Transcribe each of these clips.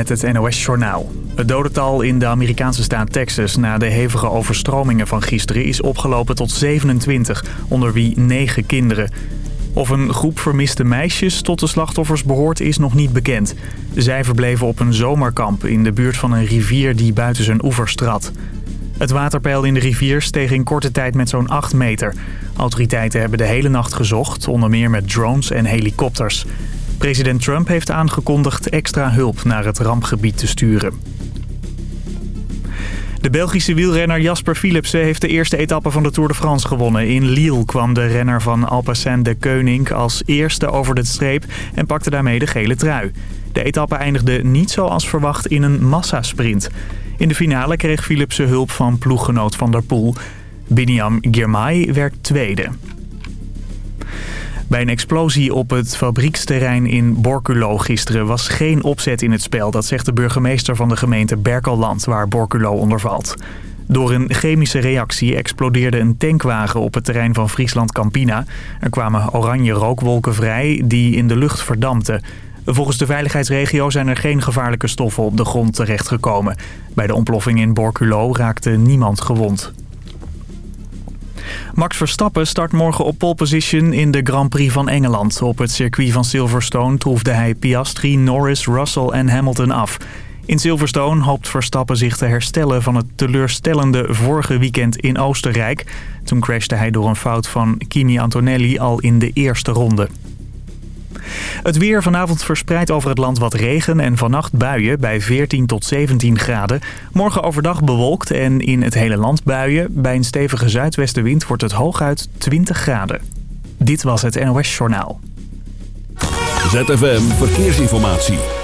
Met het NOS-journaal. Het dodental in de Amerikaanse staat Texas na de hevige overstromingen van gisteren is opgelopen tot 27, onder wie 9 kinderen. Of een groep vermiste meisjes tot de slachtoffers behoort is nog niet bekend. Zij verbleven op een zomerkamp in de buurt van een rivier die buiten zijn oevers trad. Het waterpeil in de rivier steeg in korte tijd met zo'n 8 meter. Autoriteiten hebben de hele nacht gezocht, onder meer met drones en helikopters. President Trump heeft aangekondigd extra hulp naar het rampgebied te sturen. De Belgische wielrenner Jasper Philipsen heeft de eerste etappe van de Tour de France gewonnen. In Lille kwam de renner van Alpecin de Keuning als eerste over de streep en pakte daarmee de gele trui. De etappe eindigde niet zoals verwacht in een massasprint. In de finale kreeg Philipsen hulp van ploeggenoot Van der Poel. Biniam Girmay werd tweede. Bij een explosie op het fabrieksterrein in Borculo gisteren was geen opzet in het spel. Dat zegt de burgemeester van de gemeente Berkelland, waar Borculo onder valt. Door een chemische reactie explodeerde een tankwagen op het terrein van Friesland Campina. Er kwamen oranje rookwolken vrij die in de lucht verdampten. Volgens de veiligheidsregio zijn er geen gevaarlijke stoffen op de grond terechtgekomen. Bij de ontploffing in Borculo raakte niemand gewond. Max Verstappen start morgen op pole position in de Grand Prix van Engeland. Op het circuit van Silverstone troefde hij Piastri, Norris, Russell en Hamilton af. In Silverstone hoopt Verstappen zich te herstellen van het teleurstellende vorige weekend in Oostenrijk. Toen crashte hij door een fout van Kimi Antonelli al in de eerste ronde. Het weer vanavond verspreidt over het land wat regen en vannacht buien bij 14 tot 17 graden. Morgen overdag bewolkt en in het hele land buien. Bij een stevige zuidwestenwind wordt het hooguit 20 graden. Dit was het NOS Journaal. ZFM Verkeersinformatie.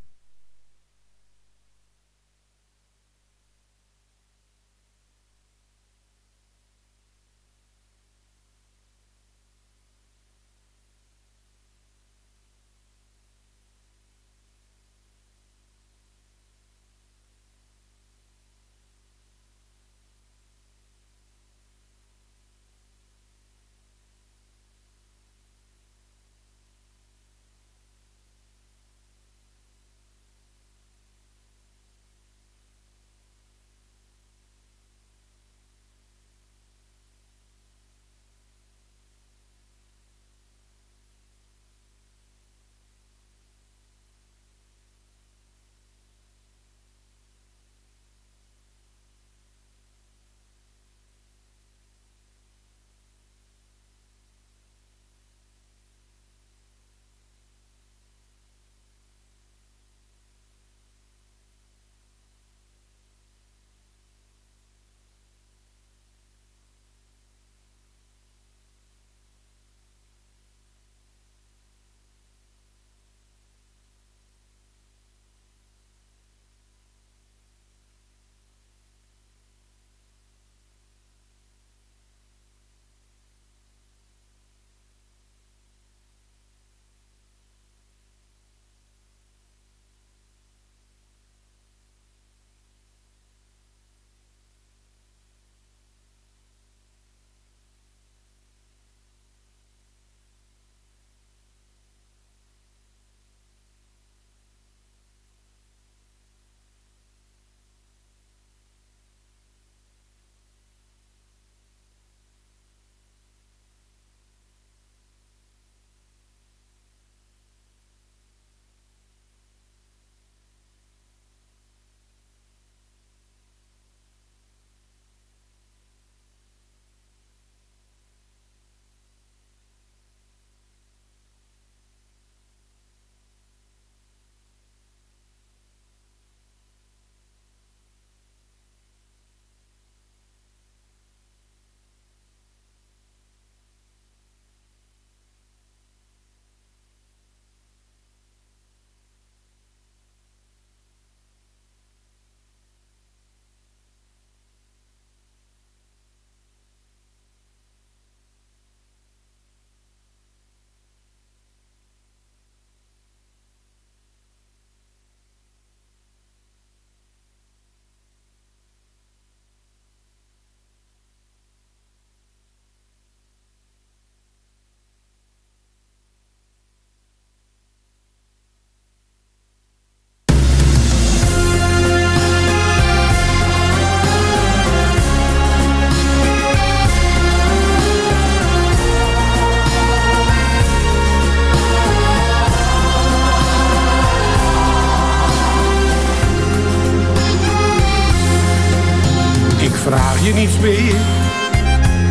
Je niets meer,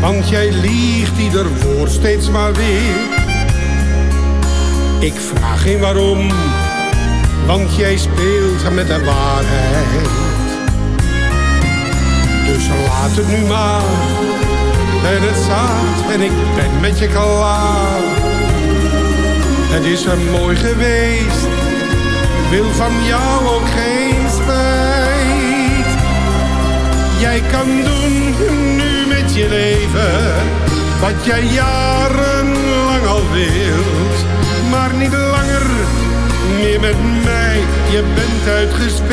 want jij liegt ieder woord steeds maar weer. Ik vraag geen waarom, want jij speelt met de waarheid. Dus laat het nu maar, en het zaad en ik ben met je klaar. Het is er mooi geweest, wil van jou ook geen spijt. Jij kan doen nu met je leven, wat jij jarenlang al wilt. Maar niet langer meer met mij, je bent uitgespeeld.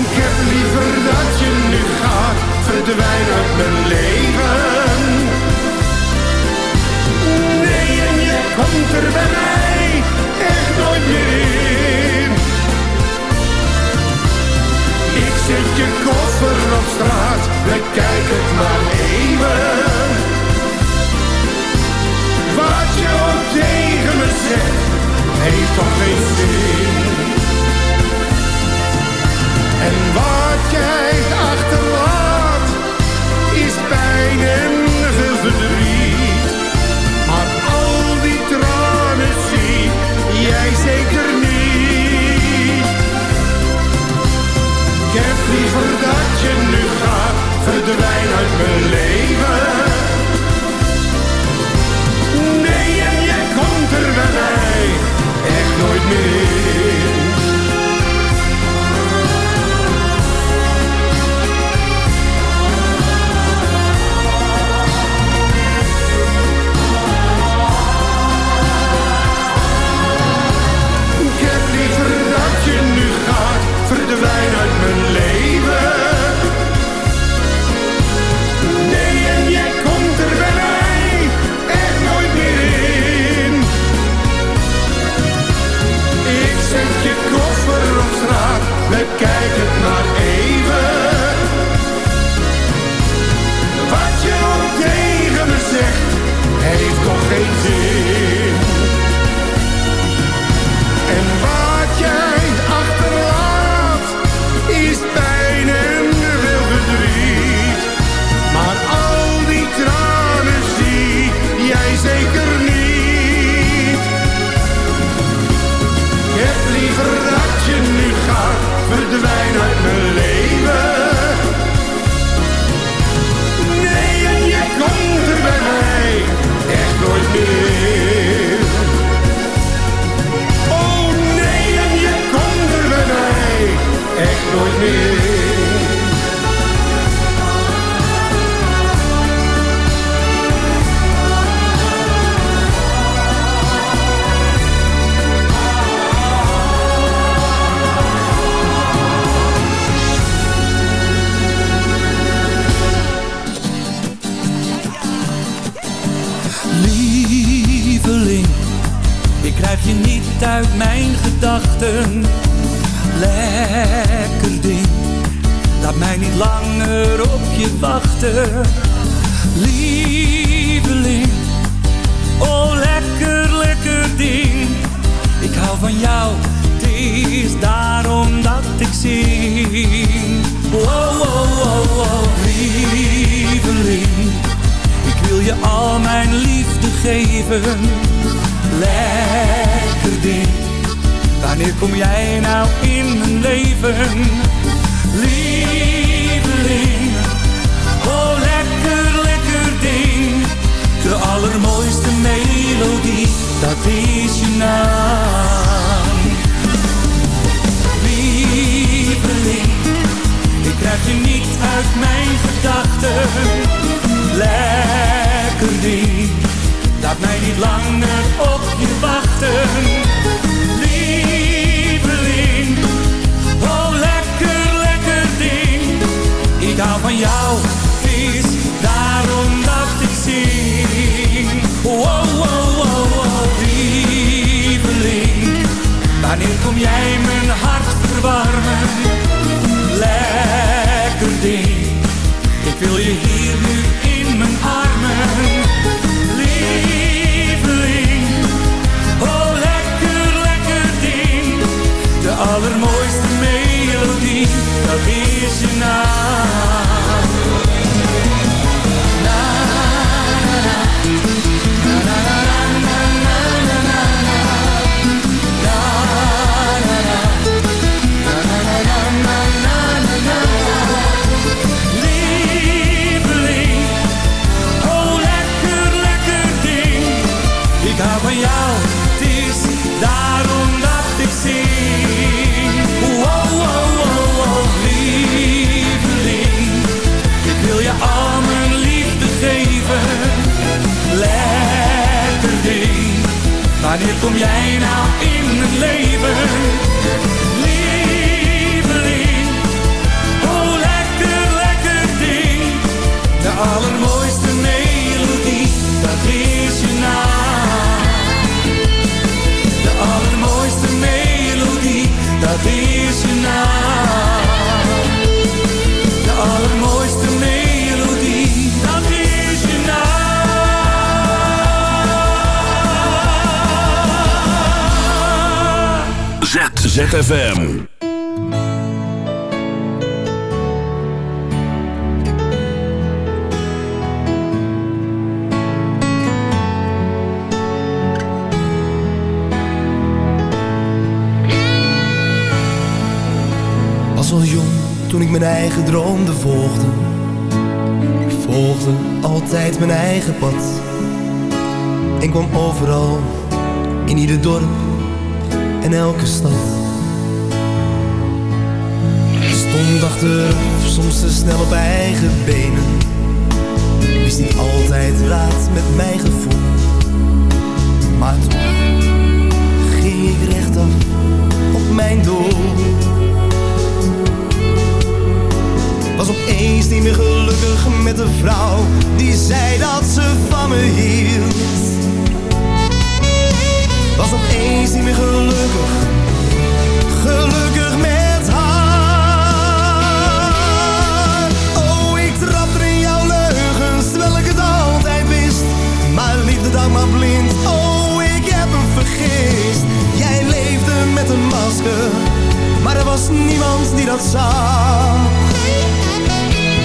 Ik heb liever dat je nu gaat, verdwijn uit mijn leven. Nee, en je komt er bij mij echt nooit meer. Zet je koffer op straat, bekijk het maar even. Wat je ook tegen me zegt, heeft toch geen zin. En wat jij achterlaat, is pijn en liever dat je nu gaat, verdwijn uit mijn leven. Nee, en je komt er bij mij echt nooit meer leven? Lieveling. Oh, lekker, lekker ding. De allermooiste melodie, dat is je naam. Lieveling. Ik krijg je niet uit mijn gedachten. Lekker ding, laat mij niet langer op je wachten. Van jou, is daarom dat ik zing. Oh, oh, oh, oh, lieveling. Wanneer kom jij mijn hart verwarmen? Lekker ding. Ik wil je hier nu in mijn armen. Lieveling. Oh, lekker, lekker ding. De allermooiste melodie, dat is je naam. Wanneer kom jij nou in mijn leven? Lieveling, oh lekker, lekker ding. De allermooiste melodie, dat is je naam. De allermooiste melodie, dat is je naam. ZFM. Was al jong toen ik mijn eigen droomde volgde. Ik volgde altijd mijn eigen pad. En kwam overal, in ieder dorp en elke stad. Stond achteraf, soms te snel op eigen benen. Wist niet altijd raad met mijn gevoel. Maar toch ging ik rechtaf op mijn doel. Was opeens niet meer gelukkig met de vrouw Die zei dat ze van me hield Was opeens niet meer gelukkig Gelukkig met niemand die dat zag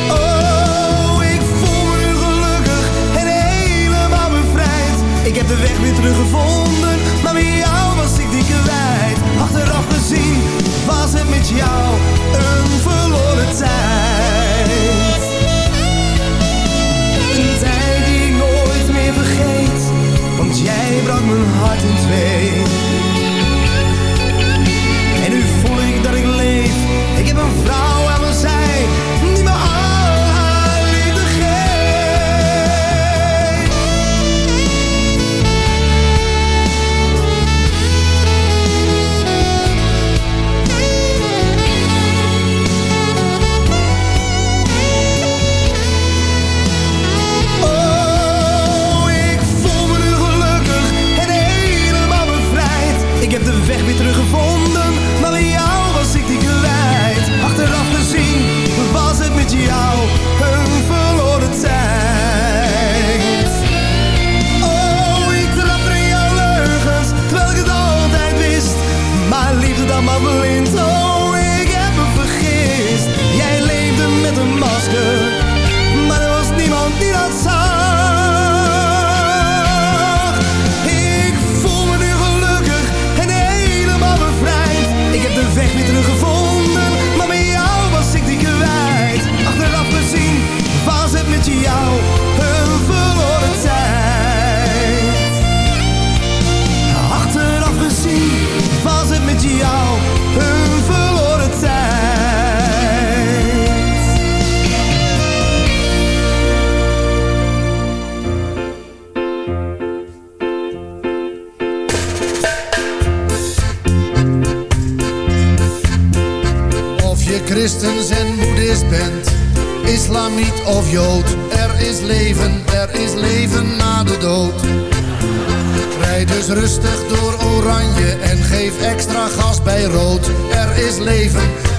Oh, ik voel me gelukkig en helemaal bevrijd. Ik heb de weg weer teruggevonden, oh, ik heb me vergist. Jij leefde met een masker, maar er was niemand die dat zag. Ik voel me nu gelukkig en helemaal bevrijd. Ik heb de weg weer teruggevonden, maar met jou was ik die kwijt. Achteraf gezien was het met jou een verloren tijd. Achteraf gezien was het met jou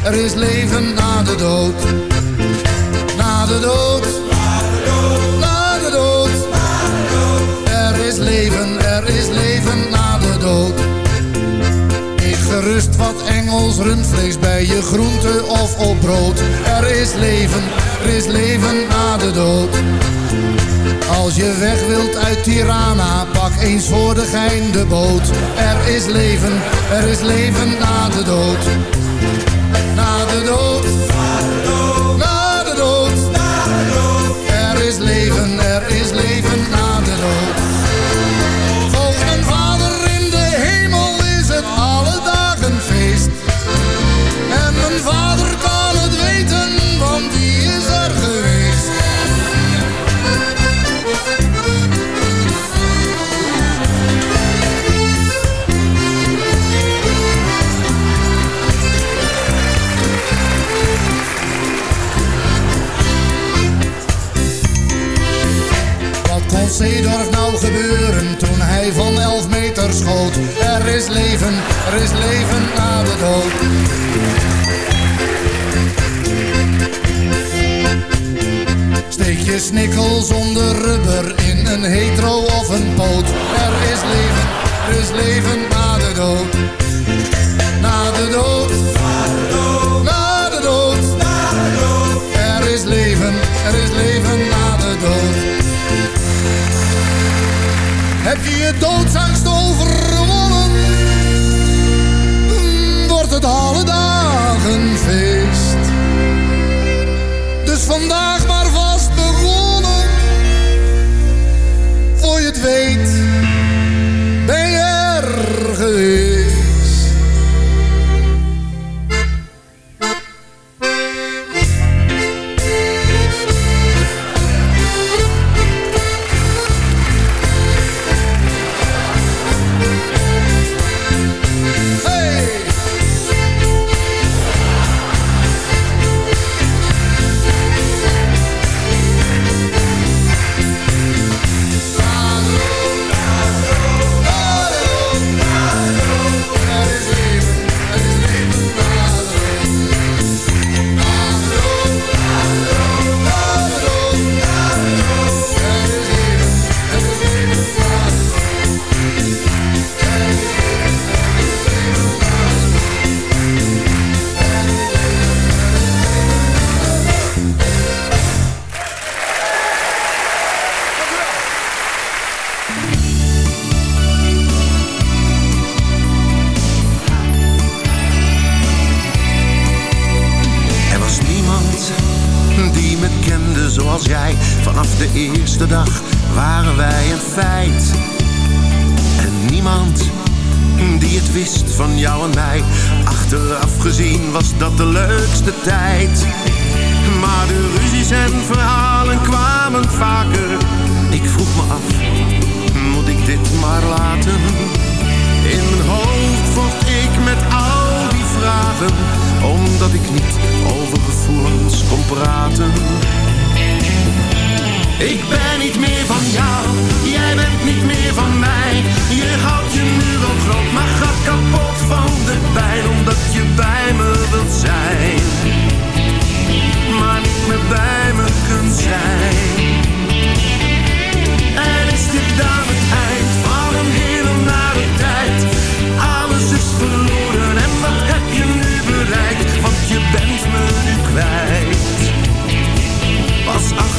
er is leven na de dood. Na de dood. Na de dood. Er is leven, er is leven na de dood. Ik gerust wat Engels rundvlees bij je groente of op brood. Er is leven, er is leven na de dood. Als je weg wilt uit Tirana, pak eens voor de gein de boot. Er is leven, er is leven na de dood. Volgens mijn vader in de hemel is het alle van 11 meter schoot? Er is leven, er is leven na de dood. Steek je snikkel zonder rubber in een hetero of een poot. Er is leven, er is leven na de dood. Na de dood. Na de dood. Er is leven, er is leven Heb je je doodsangst overwonnen? Dan Wordt het alle dagen feest. Dus vandaag maar leukste tijd. Maar de ruzies en verhalen kwamen vaker. Ik vroeg me af, moet ik dit maar laten? In mijn hoofd vocht ik met al die vragen, omdat ik niet over gevoelens kon praten. Ik ben niet meer jij bent niet meer van mij. Je houdt je nu wel groot, maar gaat kapot van de pijn, omdat je bij me wilt zijn. Maar niet meer bij me kunt zijn. En is dit dan het eind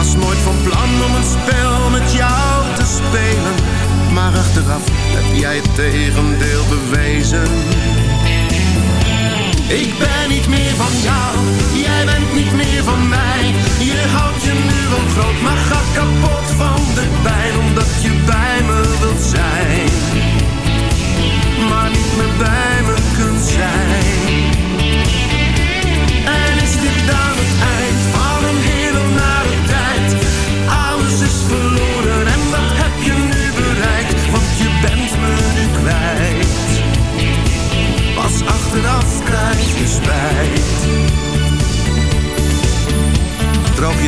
Was nooit van plan om een spel met jou te spelen, maar achteraf heb jij het tegendeel bewezen. Ik ben niet meer van jou, jij bent niet meer van mij. Je houdt je nu wel groot, maar gaat kapot van de pijn omdat je bij me wilt zijn. Maar niet meer bij me kunt zijn.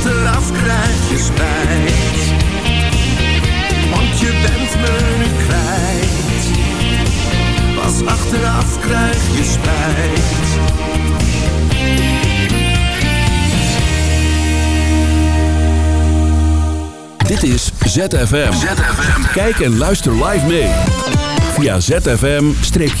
achteraf krijg je spijt. Want je bent me nu kwijt. Pas achteraf krijg je spijt. Dit is ZFM. ZFM. Kijk en luister live mee. Via zfm-live.nl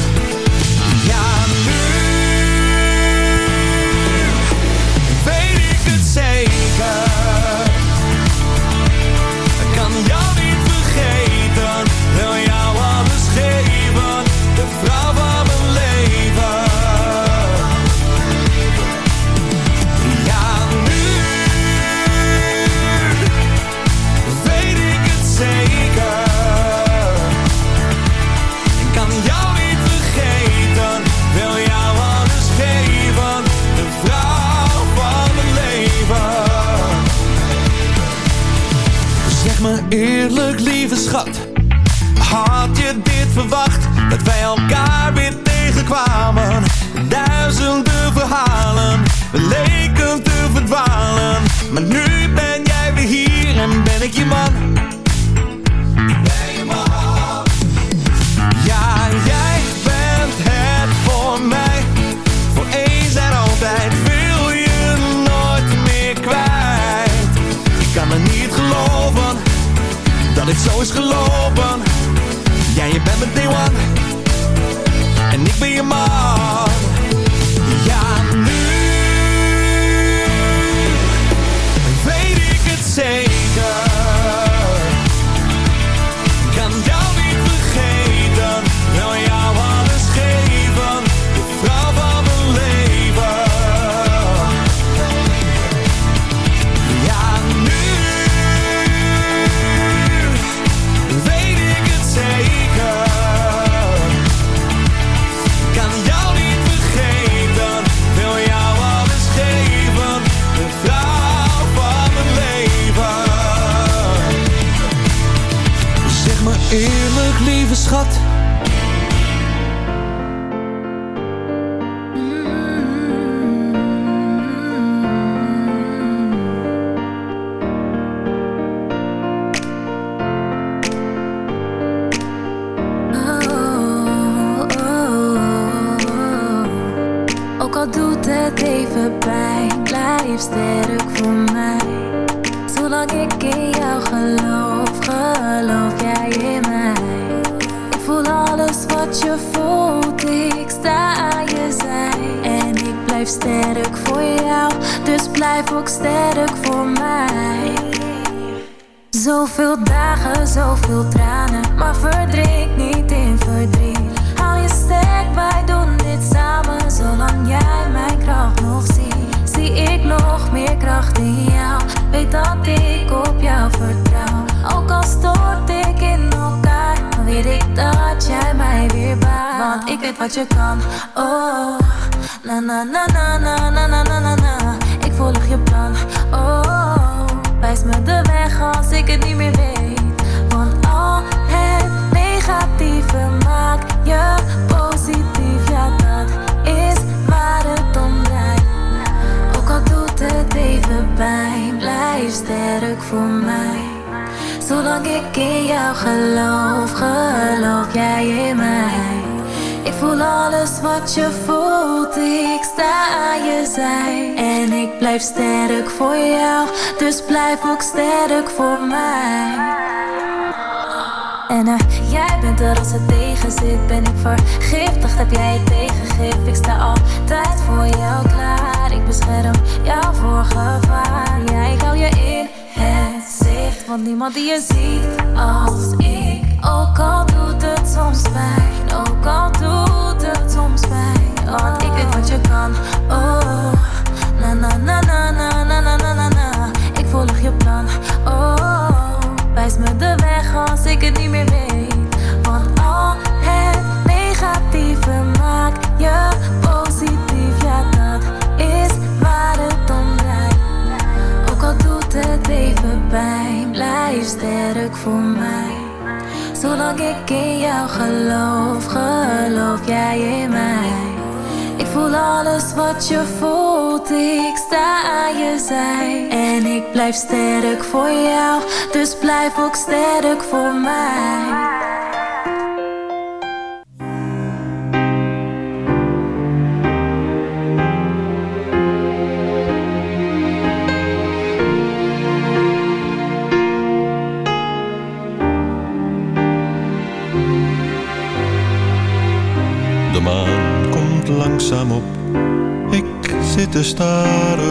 Had je dit verwacht, dat wij elkaar weer tegenkwamen? Duizenden verhalen, leven but they want blijf sterk voor jou, dus blijf ook sterk voor mij. En uh, jij bent er als het tegen zit, ben ik vergiftigd, heb jij het tegengif. Ik sta altijd voor jou klaar, ik bescherm jou voor gevaar. Ja, ik hou je in het zicht, want niemand die je ziet als ik. Ook al doet het soms pijn, ook al doet het soms pijn. Want ik weet wat je kan, oh. Na na na na na na na na na na. Ik volg je plan, oh. Wijs me de weg als ik het niet meer weet. Want al het negatieve maakt je positief, ja dat is waar het om draait. Ook al doet het even pijn, blijf sterk voor mij. Zolang ik in jou geloof, geloof jij in mij. Ik voel alles wat je voelt, ik sta aan je zij. En ik blijf sterk voor jou, dus blijf ook sterk voor mij. Te staren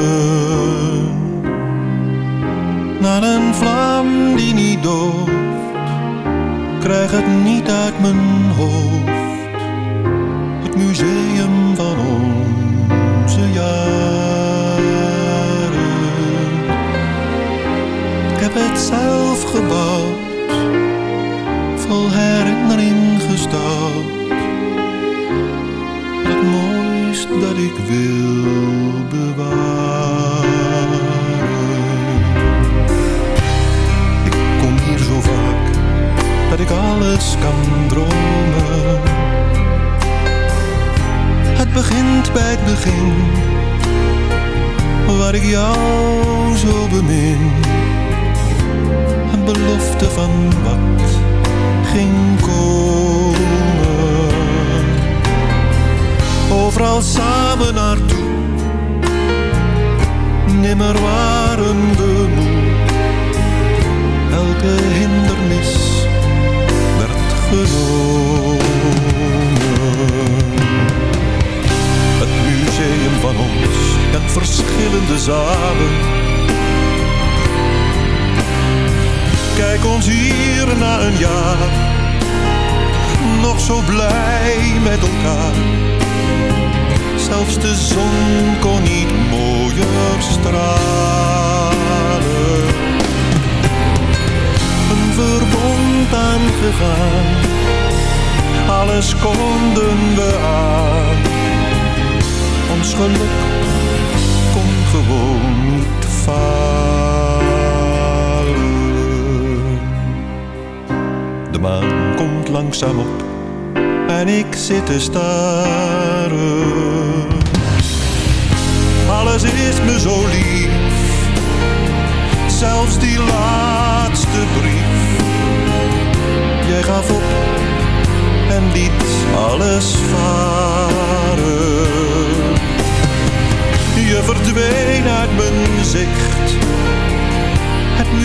naar een vlam die niet dooft. Krijg het niet uit mijn hoofd, het museum van onze jaren. Ik heb het zelf gebouwd, vol herinnering gestouwd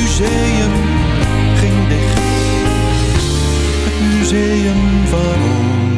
museum ging dicht. Het museum van onze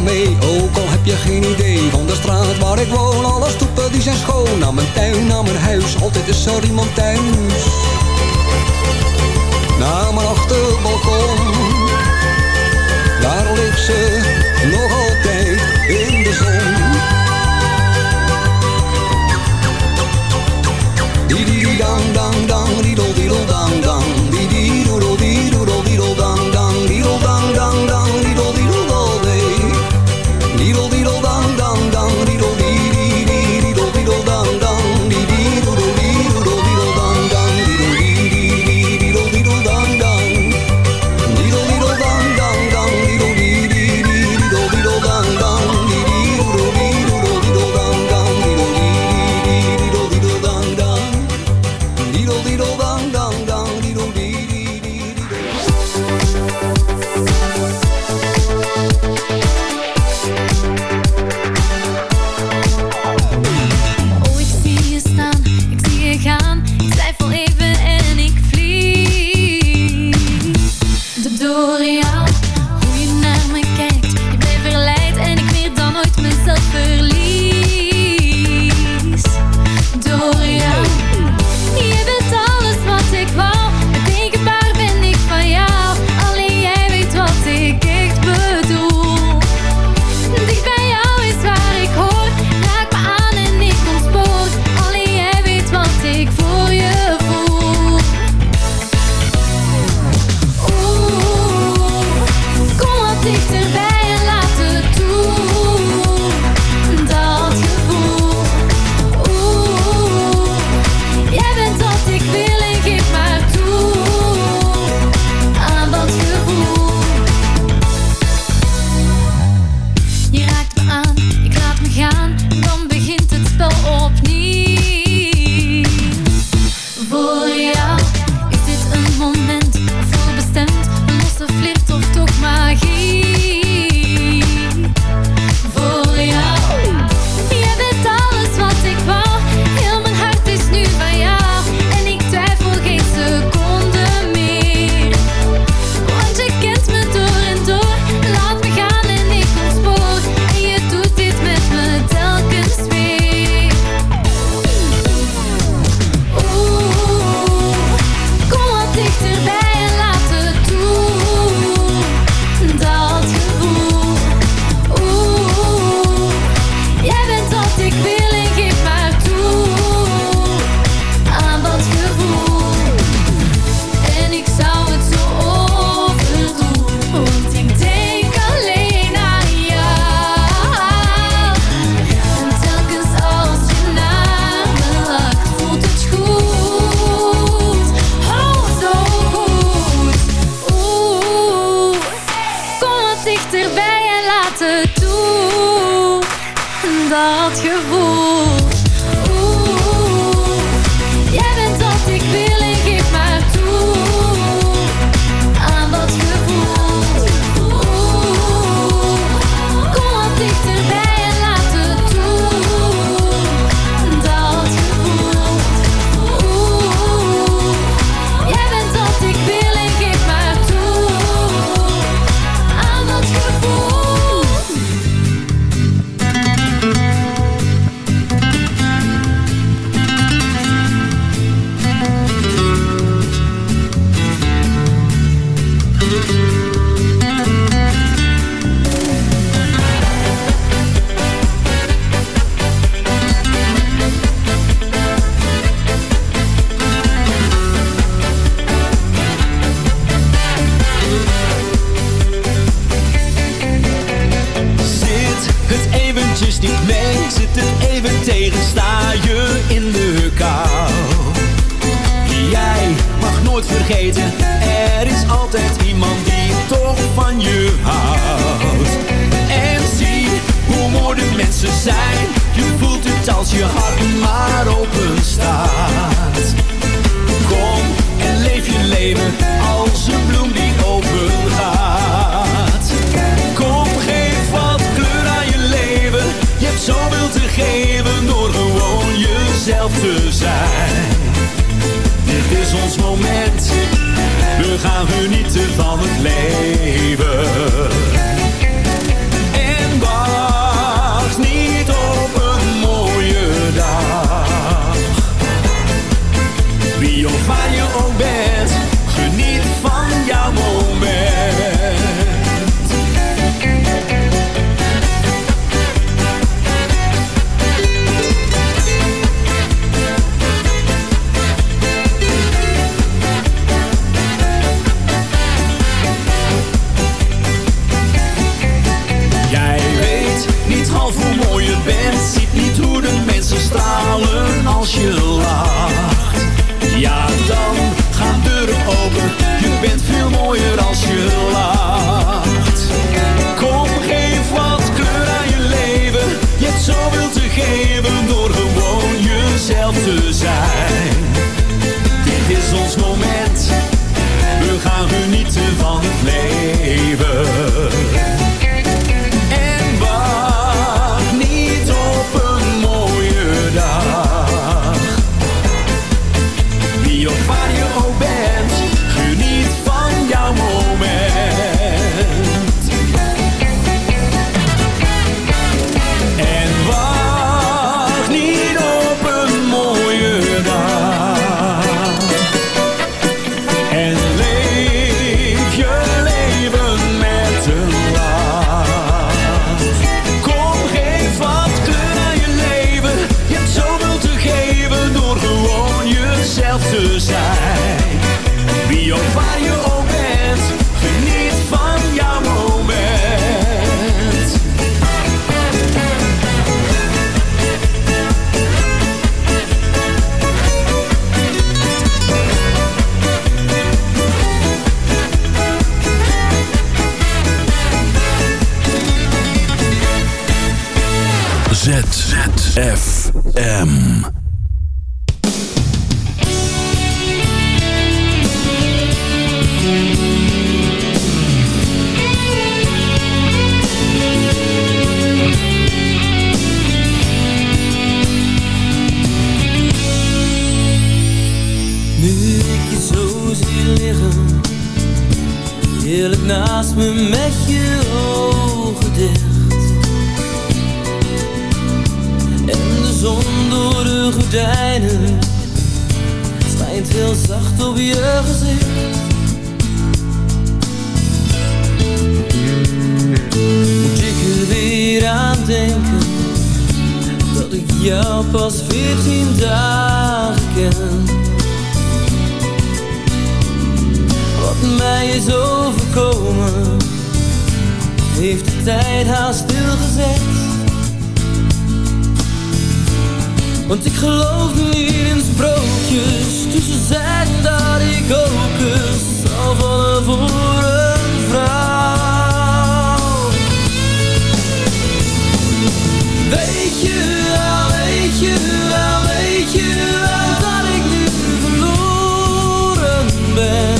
mee, ook al heb je geen idee Van de straat waar ik woon, alle stoepen die zijn schoon Naar mijn tuin, naar mijn huis, altijd is er iemand thuis. Naar mijn achterbalkon. Daar ligt ze, nogal als met je ogen dicht. En de zon door de gordijnen Schijnt heel zacht op je gezicht. Moet ik er weer aan denken Dat ik jou pas veertien dagen ken? Wat mij is overkomen heeft de tijd haast stilgezet. Want ik geloof niet in sprookjes, dus ze zeiden dat ik ook eens zal vallen voor een vrouw. Weet je wel, weet je wel, weet je wel dat ik nu verloren ben.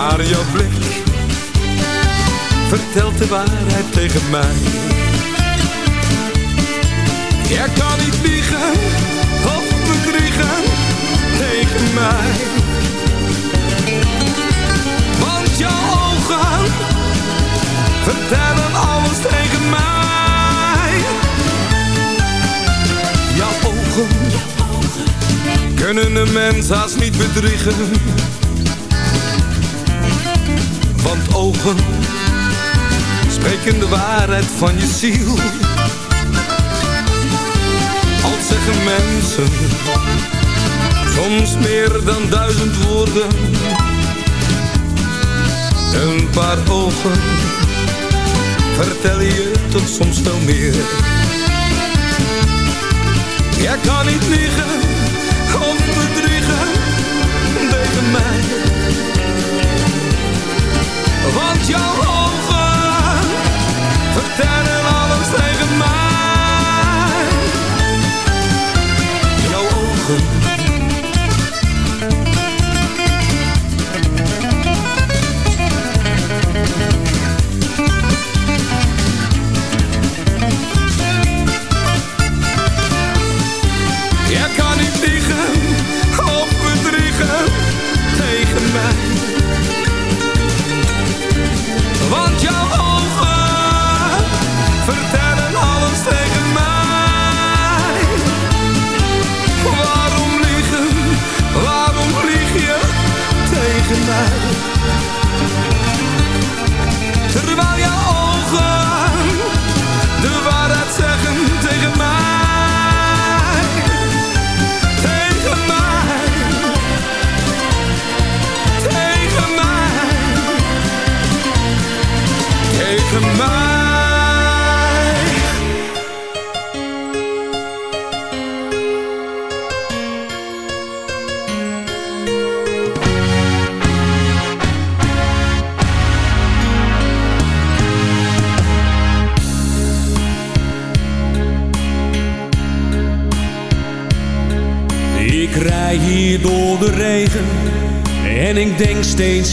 Maar jouw blik vertelt de waarheid tegen mij. Jij kan niet liegen of bedriegen tegen mij. Want jouw ogen vertellen alles tegen mij. Jouw ogen kunnen een mens haast niet bedriegen. Want ogen spreken de waarheid van je ziel. Al zeggen mensen soms meer dan duizend woorden. Een paar ogen vertellen je tot soms veel meer. Jij kan niet liegen of bedriegen tegen mij. Want jouw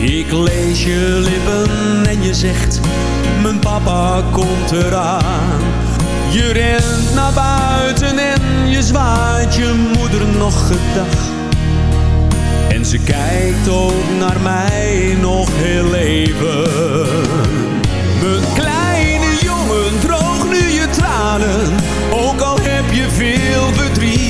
Ik lees je lippen en je zegt, mijn papa komt eraan. Je rent naar buiten en je zwaait je moeder nog gedag. En ze kijkt ook naar mij nog heel even. Mijn kleine jongen, droog nu je tranen, ook al heb je veel verdriet.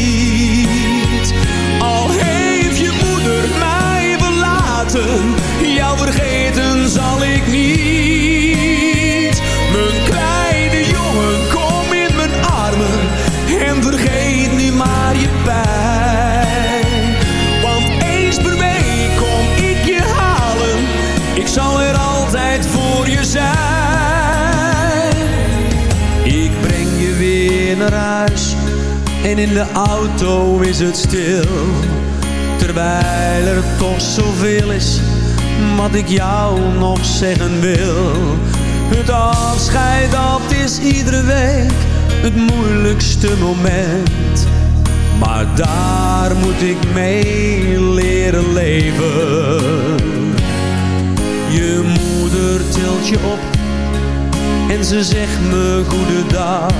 Jou vergeten zal ik niet. Mijn kleine jongen, kom in mijn armen en vergeet nu maar je pijn. Want eens per week kom ik je halen, ik zal er altijd voor je zijn. Ik breng je weer naar huis en in de auto is het stil. Terwijl er toch zoveel is wat ik jou nog zeggen wil. Het afscheid dat is iedere week het moeilijkste moment. Maar daar moet ik mee leren leven. Je moeder tilt je op en ze zegt me goedendag.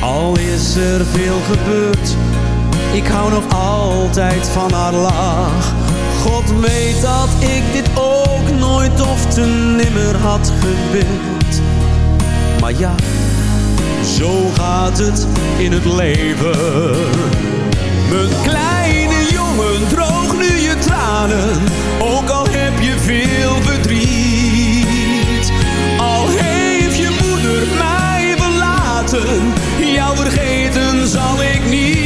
Al is er veel gebeurd, ik hou nog altijd van haar lach. God weet dat ik dit ook nooit of te nimmer had gewild. Maar ja, zo gaat het in het leven. Mijn kleine jongen, droog nu je tranen, ook al heb je veel verdriet. Al heeft je moeder mij verlaten, jou vergeten zal ik niet.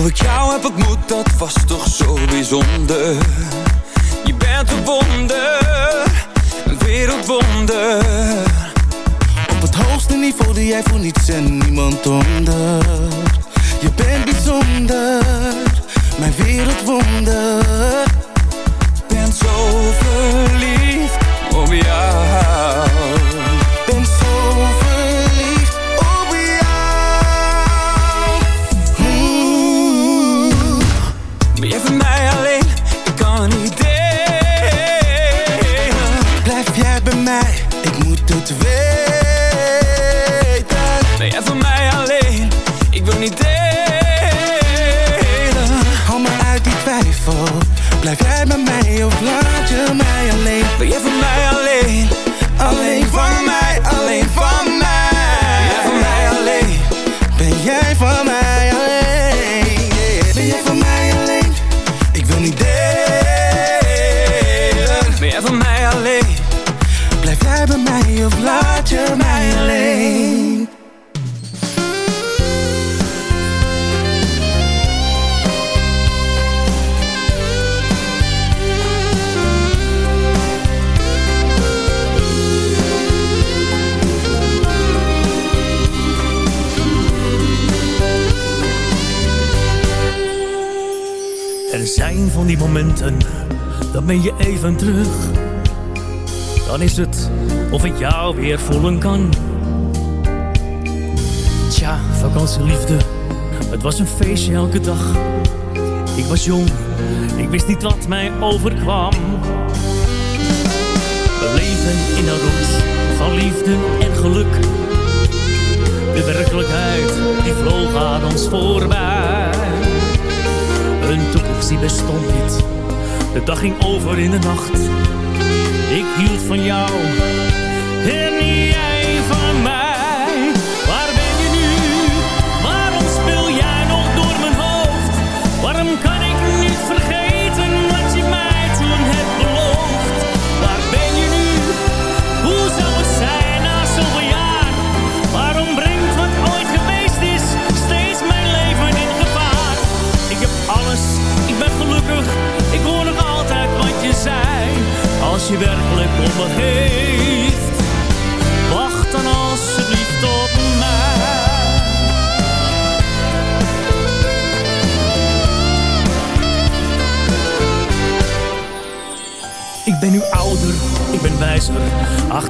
Hoe ik jou heb ontmoet, dat was toch zo bijzonder. Je bent een wonder, een wereldwonder. Op het hoogste niveau die jij voor niets en niemand onder. Je bent bijzonder, mijn wereldwonder. Ben zo verliefd op jou. Is het of ik jou weer voelen kan. Tja, vakantieliefde, het was een feestje elke dag. Ik was jong, ik wist niet wat mij overkwam. We leven in een roes van liefde en geluk. De werkelijkheid, die vloog aan ons voorbij. Een toekomst die bestond niet. De dag ging over in de nacht. Ik hield van jou. En jij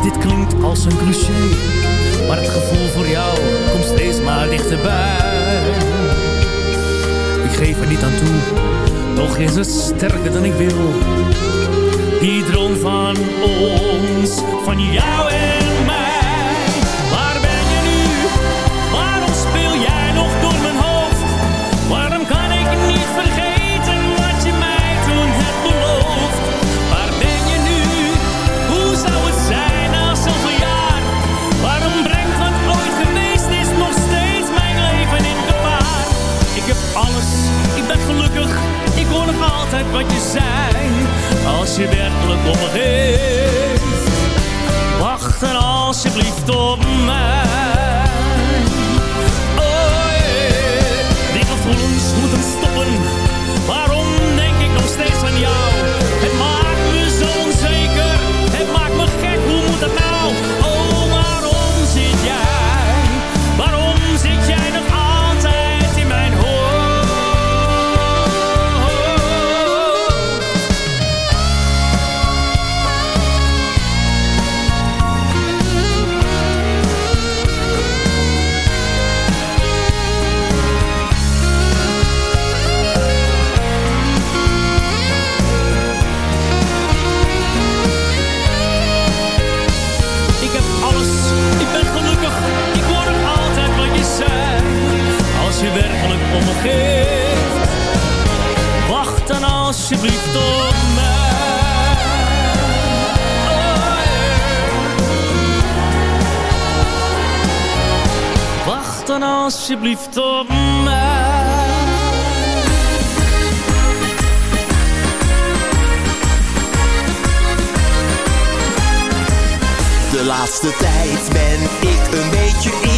dit klinkt als een cliché. Maar het gevoel voor jou komt steeds maar dichterbij. Ik geef er niet aan toe, toch is het sterker dan ik wil. Die droom van ons, van jou en mij. zijn als je werkelijk omgeeft. Wacht dan alsjeblieft op mij. alsjeblieft op mij. Oh, yeah. Wacht dan alsjeblieft op mij. De laatste tijd ben ik een beetje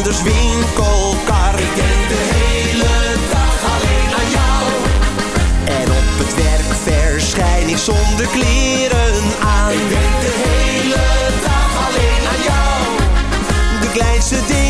anders winkelkar. Ik denk de hele dag alleen aan jou. En op het werk verschijn ik zonder kleren aan. Ik denk de hele dag alleen aan jou. De kleinste dingen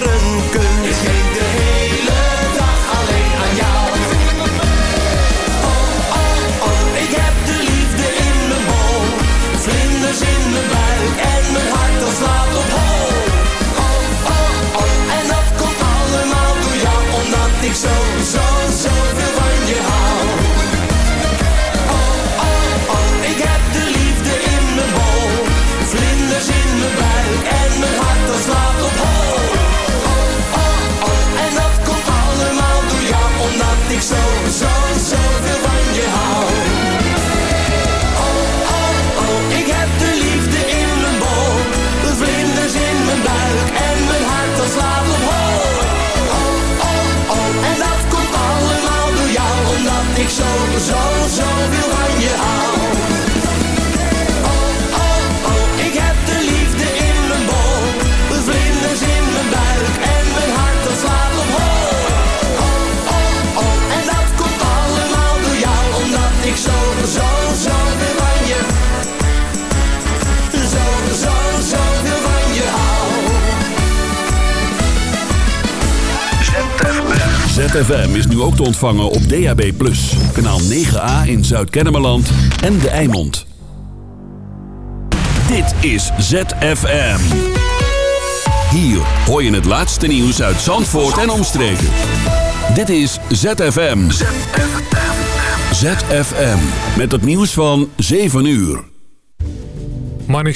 ZFM is nu ook te ontvangen op DAB+. Kanaal 9A in Zuid-Kennemerland en De Eimond. Dit is ZFM. Hier hoor je het laatste nieuws uit Zandvoort en omstreken. Dit is ZFM. ZFM. Met het nieuws van 7 uur. Manix.